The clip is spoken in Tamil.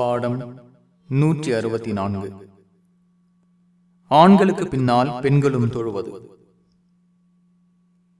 பாடம் நூற்றி அறுபத்தி நான்கு. ஆண்களுக்கு பின்னால் பெண்களும் தொழுவது.